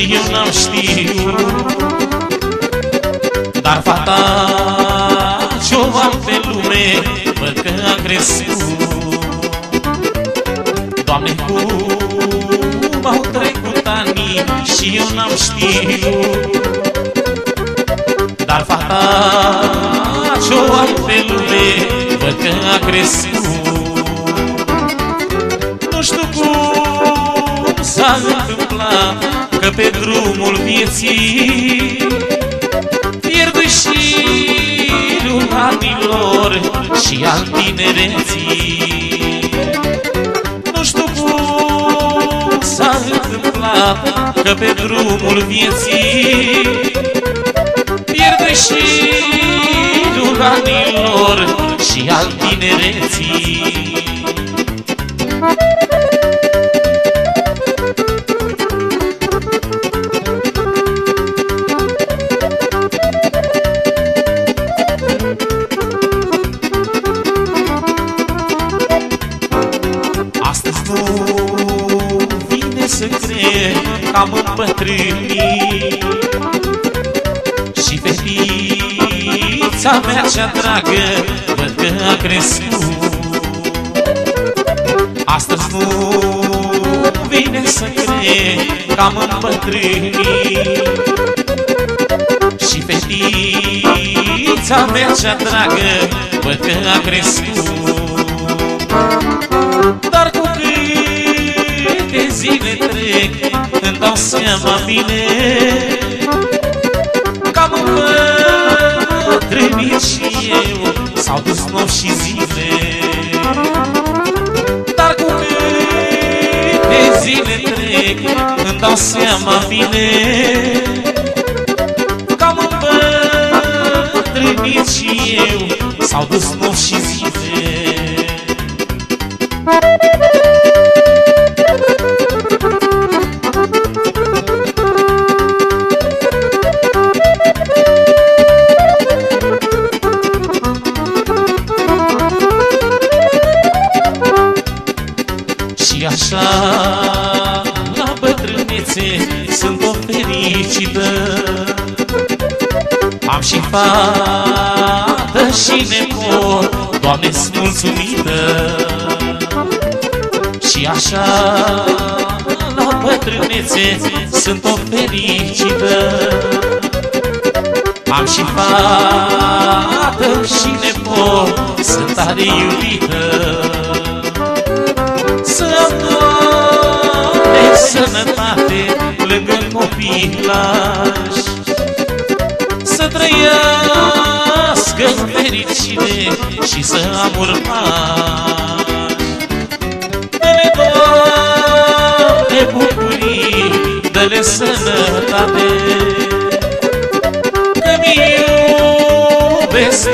și eu n-am știut. Dar fata ce-o am pe lume Văd că a crescut. Doamne, cum au trecut ani Și eu n-am știut. Dar fata ce-o am pe lume Văd că a crescut cum s-a întâmplat Că pe drumul vieții Pierd și anilor și al tinereții. Nu știu cum s-a întâmplat Că pe drumul vieții Pierd și anilor și al tinereții să cred că am împătrânit. Și fetița mea cea dragă văd că a crescut. Astăzi nu vine să cred că am împătrânit. Și fetița mea cea dragă văd că a crescut seama bine Că am împătrânit și eu. S-au dus nopți și zile Dar cu câte zile trec Îmi dau seama bine Că am împătrânit și eu așa, la bătrânețe, sunt o fericită. Am și fată și nepot, Doamne-ți mulțumită. Și așa, la bătrânețe, sunt o fericită. Am și fată și nepot, sunt tare iubită sănătate lângă copilași Să trăiască în fericire și să am urmași Dă-le, Doamne, bucurii, dă-le sănătate Că-mi iubesc